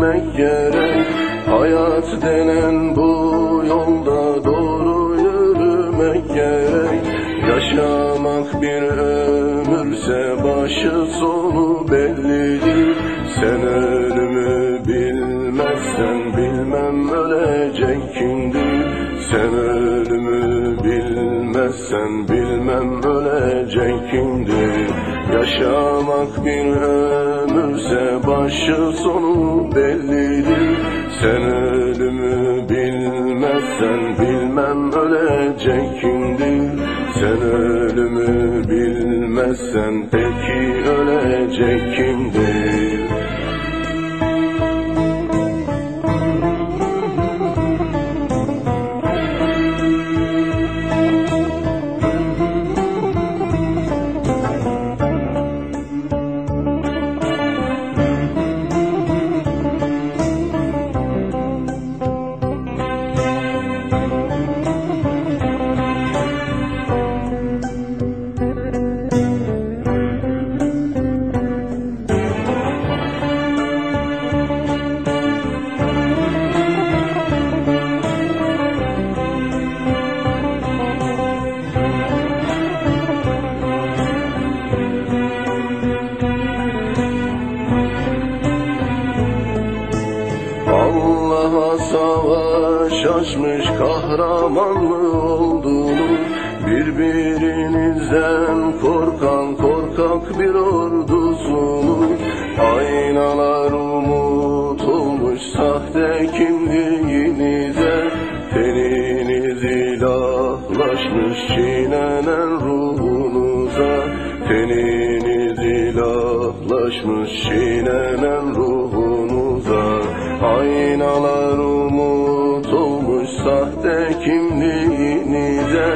bilmek gerek Hayat denen bu yolda doğru yürümek gerek Yaşamak bir ömürse başı sonu bellidir Sen ölümü bilmezsen bilmem ölecek kimdir Sen ölümü bilmezsen bilmem ölecek kimdir Yaşamak bir ömür başı sonu bellidir. Sen ölümü bilmezsen bilmem ölecek kimdir Sen ölümü bilmezsen peki ölecek kimdir savaş açmış kahraman mı oldunuz? Birbirinizden korkan korkak bir ordusunuz. Aynalar umut olmuş sahte kimliğinize. Teniniz ilahlaşmış çiğnenen ruhunuza. Teniniz ilahlaşmış çiğnenen ruhunuza. Aynalar sahte kimliğinize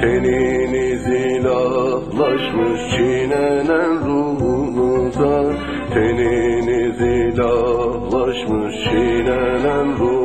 Teniniz ilahlaşmış çiğnenen ruhunuza Teniniz ilahlaşmış çiğnenen ruhunuza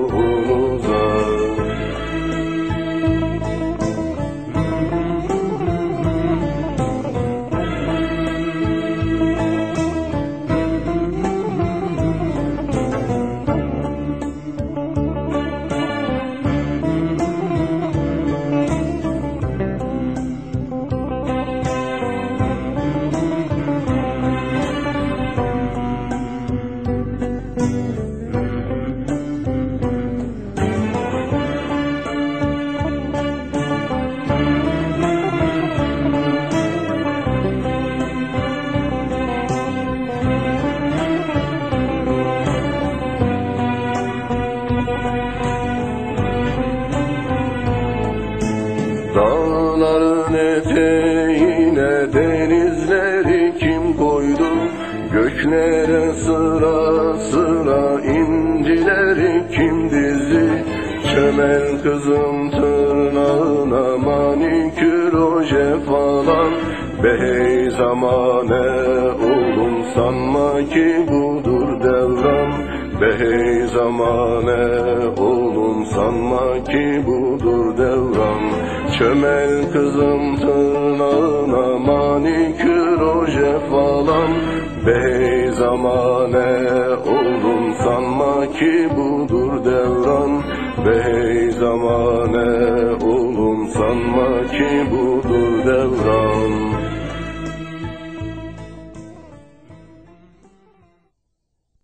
Dağların eteğine denizleri kim koydu? Göklere sıra sıra incileri kim dizi? Çömel kızım tırnağına manikür oje falan Behey zamane oğlum sanma ki budur devran Behey zamane oğlum sanma ki budur devran. Çömel kızım tırnağına manikür oje falan Bey zamane oğlum sanma ki budur devran. Bey zamane oğlum sanma ki budur devran